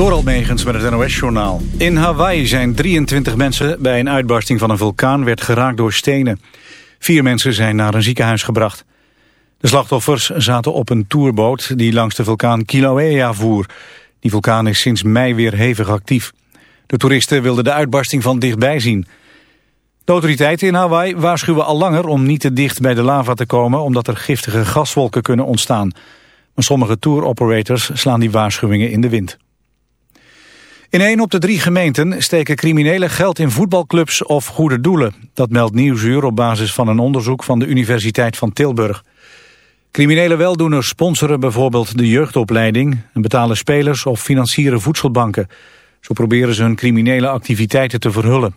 Door Megens met het NOS-journaal. In Hawaii zijn 23 mensen bij een uitbarsting van een vulkaan werd geraakt door stenen. Vier mensen zijn naar een ziekenhuis gebracht. De slachtoffers zaten op een tourboot die langs de vulkaan Kilauea voer. Die vulkaan is sinds mei weer hevig actief. De toeristen wilden de uitbarsting van dichtbij zien. De autoriteiten in Hawaii waarschuwen al langer om niet te dicht bij de lava te komen... omdat er giftige gaswolken kunnen ontstaan. Maar sommige tour-operators slaan die waarschuwingen in de wind. In één op de drie gemeenten steken criminelen geld in voetbalclubs of goede doelen. Dat meldt Nieuwsuur op basis van een onderzoek van de Universiteit van Tilburg. Criminele weldoeners sponsoren bijvoorbeeld de jeugdopleiding... en betalen spelers of financieren voedselbanken. Zo proberen ze hun criminele activiteiten te verhullen.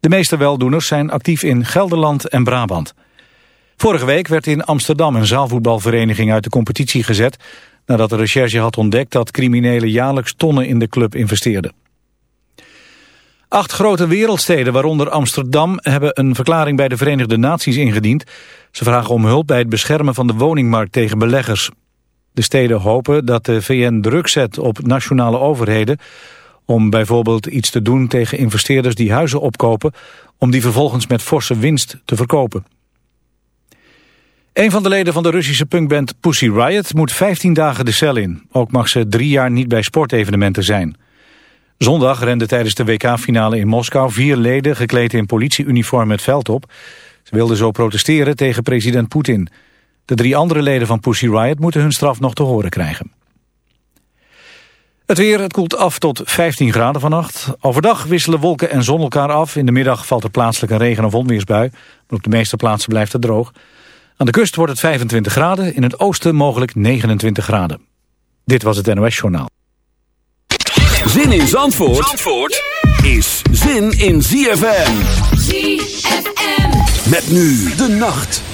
De meeste weldoeners zijn actief in Gelderland en Brabant. Vorige week werd in Amsterdam een zaalvoetbalvereniging uit de competitie gezet nadat de recherche had ontdekt dat criminelen jaarlijks tonnen in de club investeerden. Acht grote wereldsteden, waaronder Amsterdam, hebben een verklaring bij de Verenigde Naties ingediend. Ze vragen om hulp bij het beschermen van de woningmarkt tegen beleggers. De steden hopen dat de VN druk zet op nationale overheden om bijvoorbeeld iets te doen tegen investeerders die huizen opkopen, om die vervolgens met forse winst te verkopen. Een van de leden van de Russische punkband Pussy Riot moet 15 dagen de cel in. Ook mag ze drie jaar niet bij sportevenementen zijn. Zondag renden tijdens de WK-finale in Moskou vier leden gekleed in politieuniform het veld op. Ze wilden zo protesteren tegen president Poetin. De drie andere leden van Pussy Riot moeten hun straf nog te horen krijgen. Het weer, het koelt af tot 15 graden vannacht. Overdag wisselen wolken en zon elkaar af. In de middag valt er plaatselijk een regen- of onweersbui. Maar op de meeste plaatsen blijft het droog. Aan de kust wordt het 25 graden, in het oosten mogelijk 29 graden. Dit was het NOS Journaal. Zin in Zandvoort, Zandvoort is zin in ZFM. ZFM. Met nu de nacht.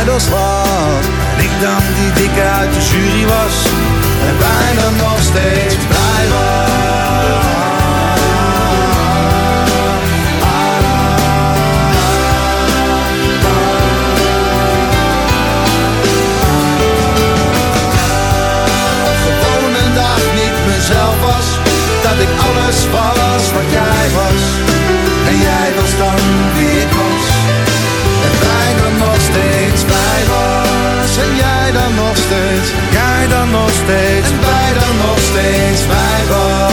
Idols was. Ik dan die dikke uit de jury was. En bijna nog steeds blij was. dat ik alles was steeds. En wij dan nog steeds bij was.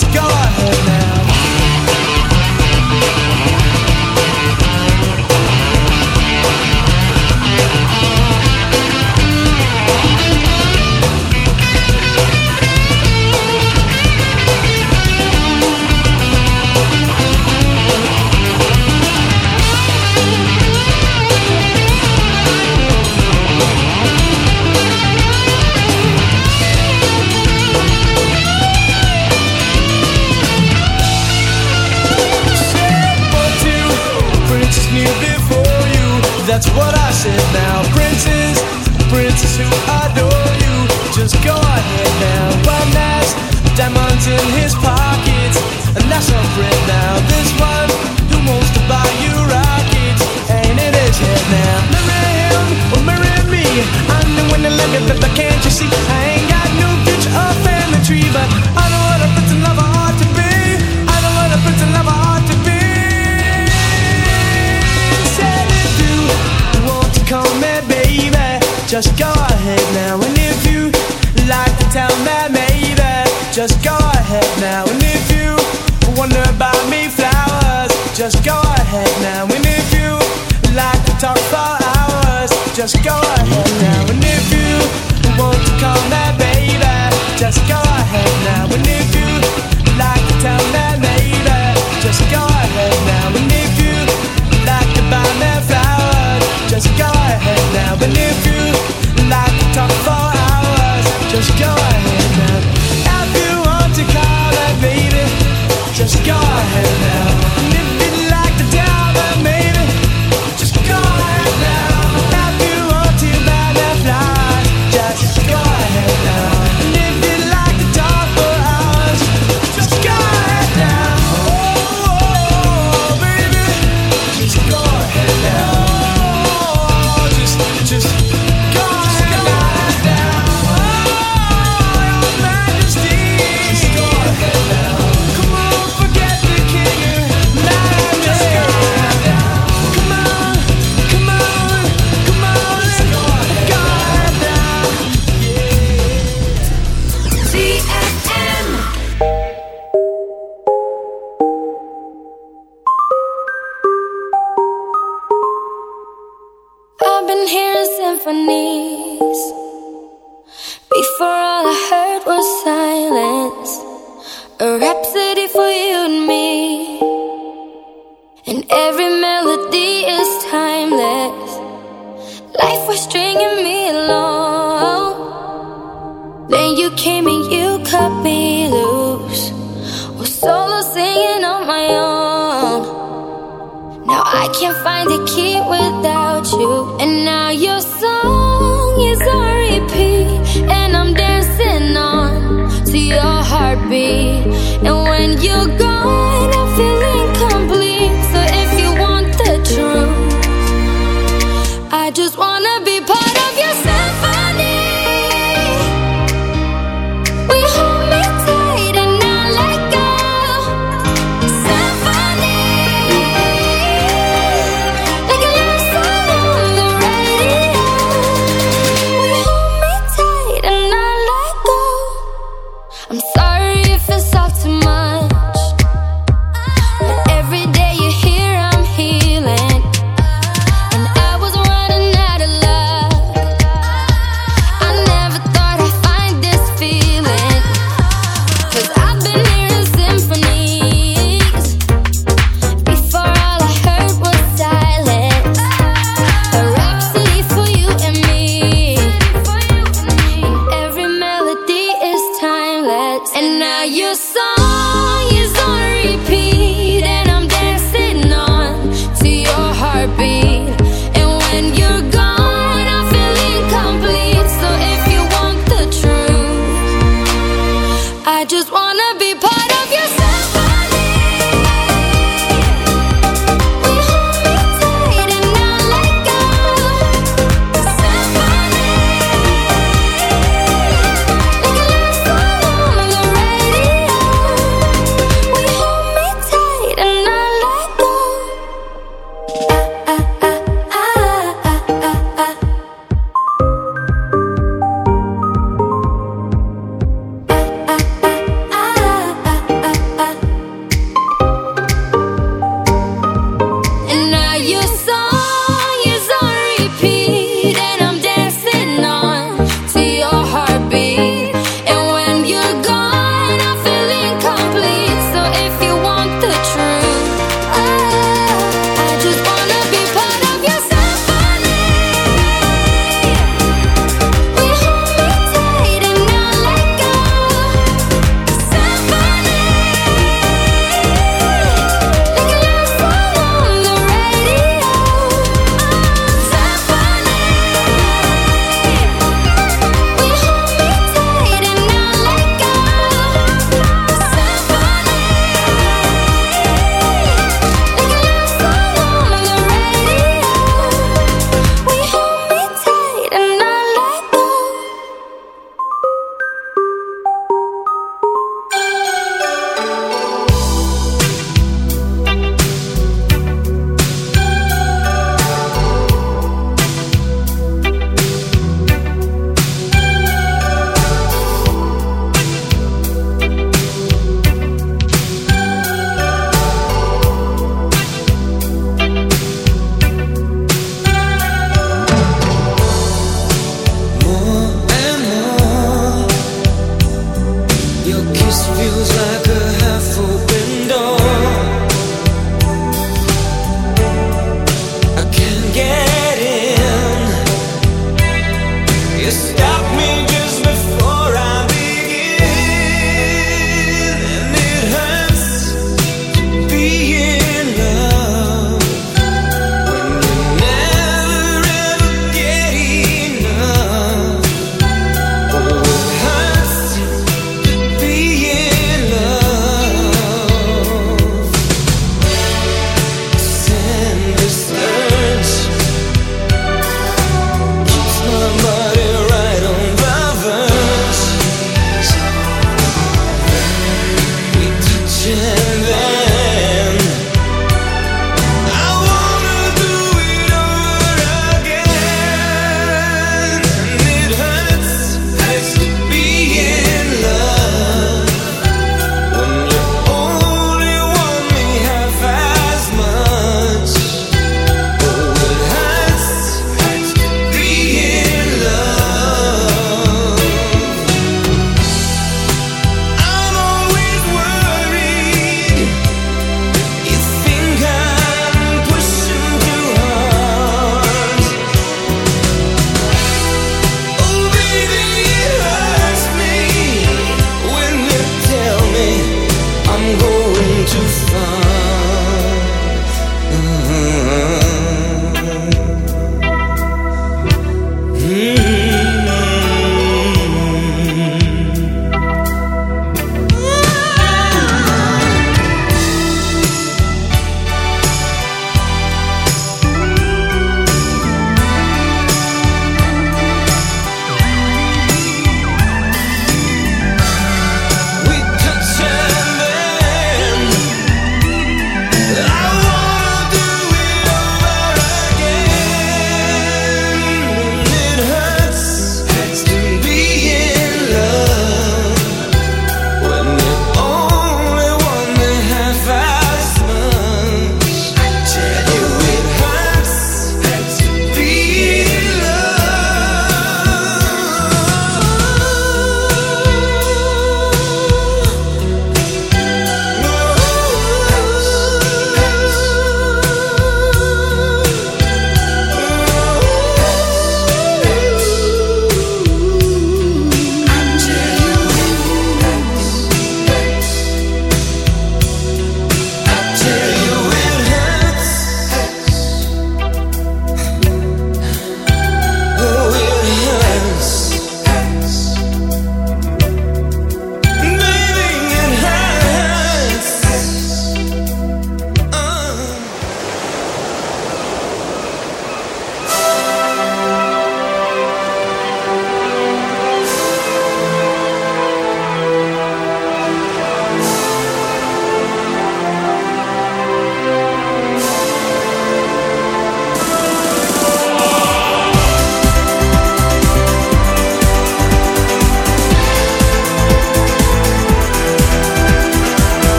Let's go.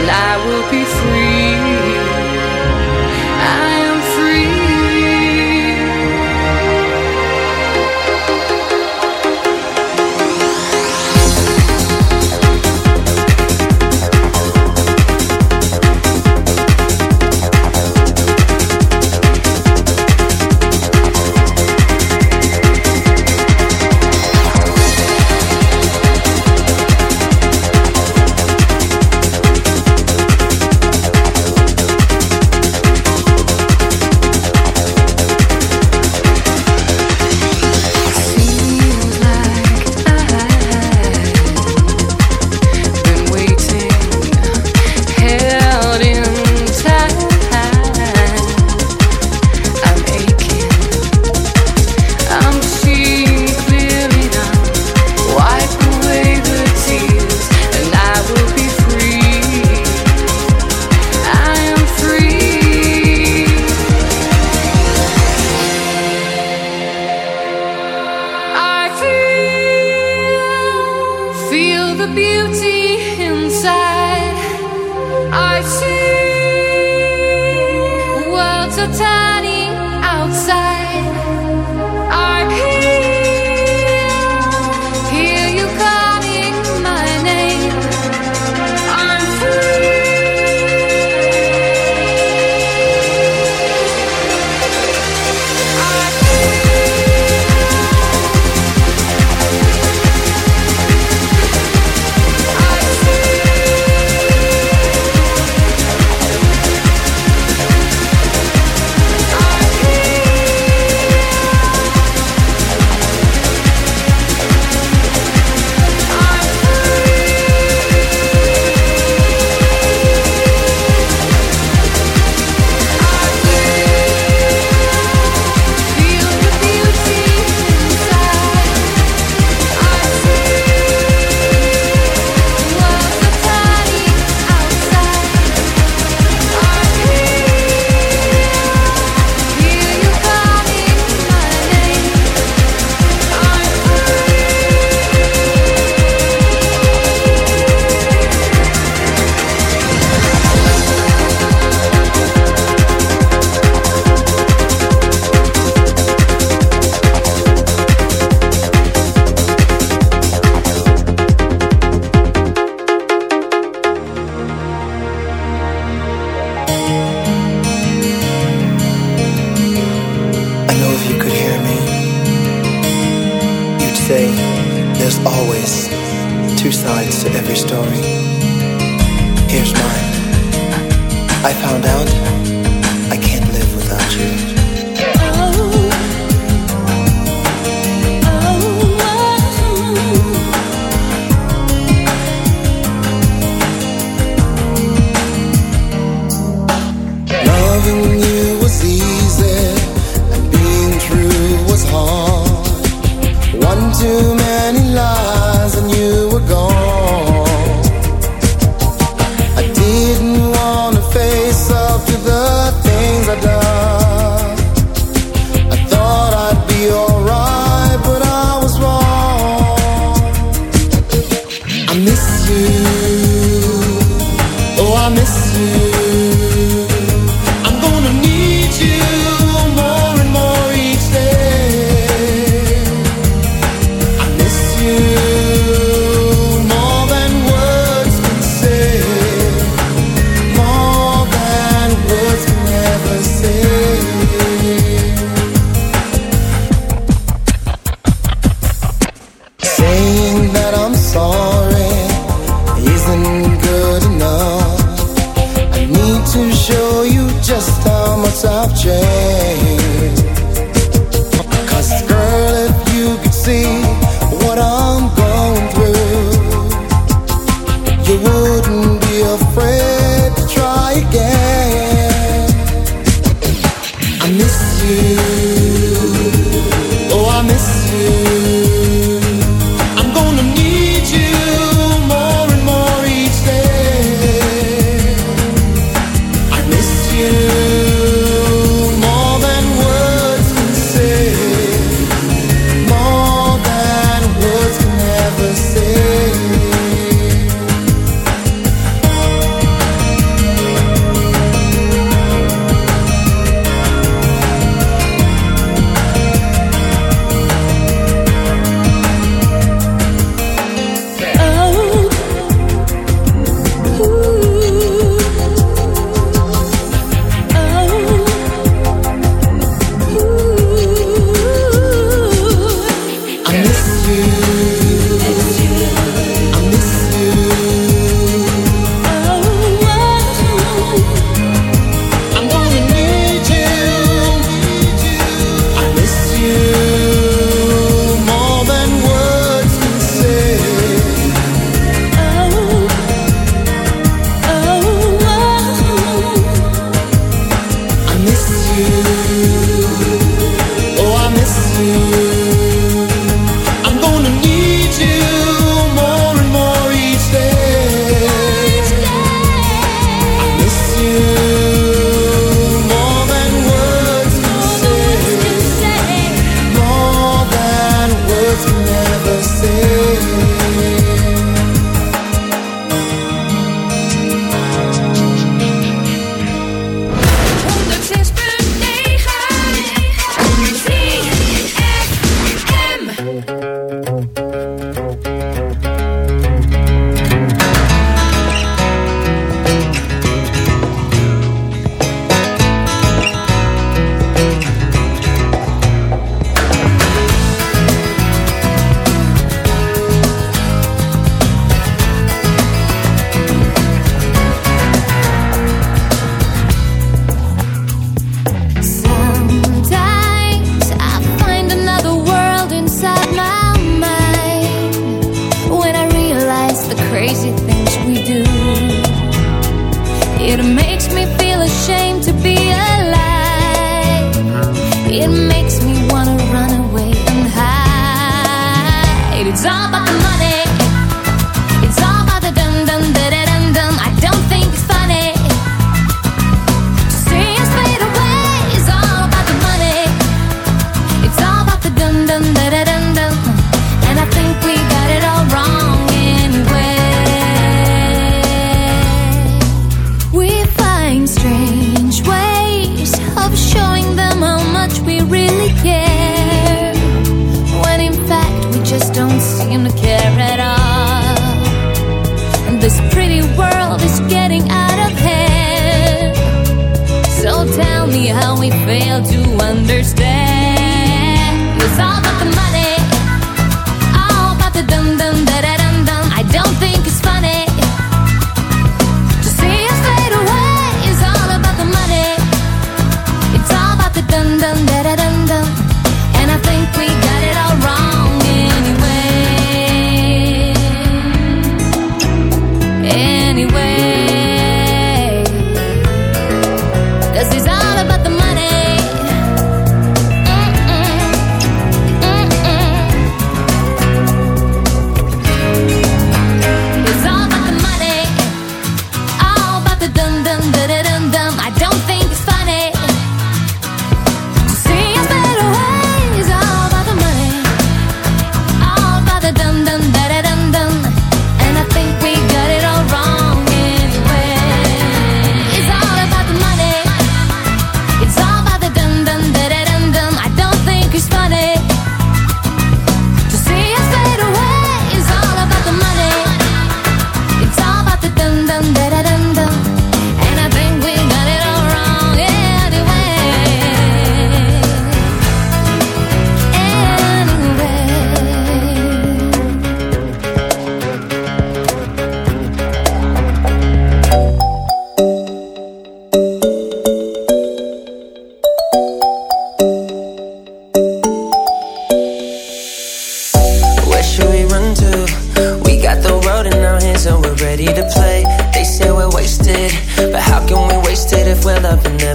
and I will be free.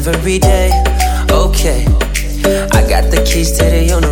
every day. Okay, I got the keys to the universe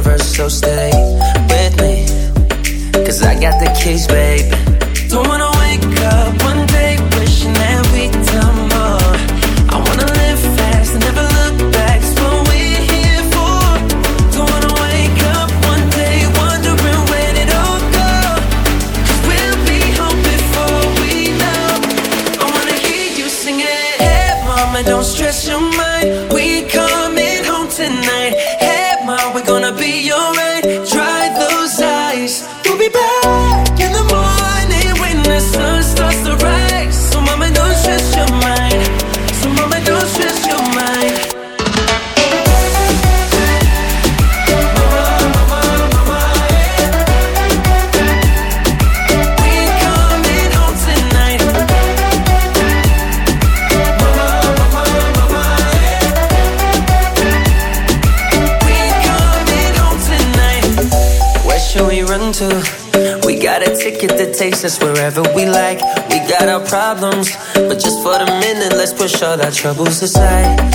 all that troubles aside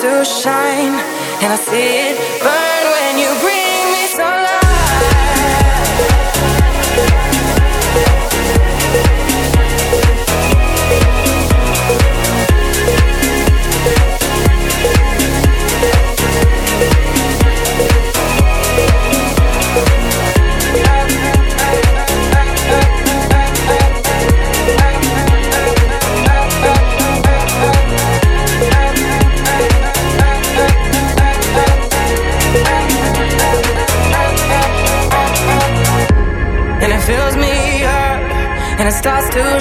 to shine, and I see it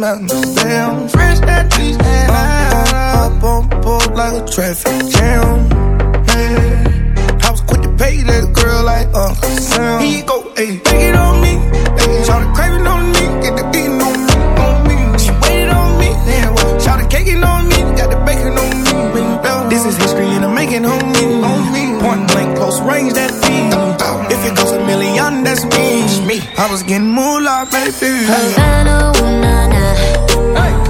mountains down. Fresh that cheese and I up on board like a traffic jam. Man, I was quick to pay that girl like Uncle Sam. He go, hey, take it on me. Hey, shout the craving on me, get the beating on me, on me. She waited on me, now shout the caking on me, got the bacon on me. This is history and I'm making homie, on me. Point blank, close range, that young, that's me. me. I was getting moolah, baby. Havana, ooh, nah, nah. Hey.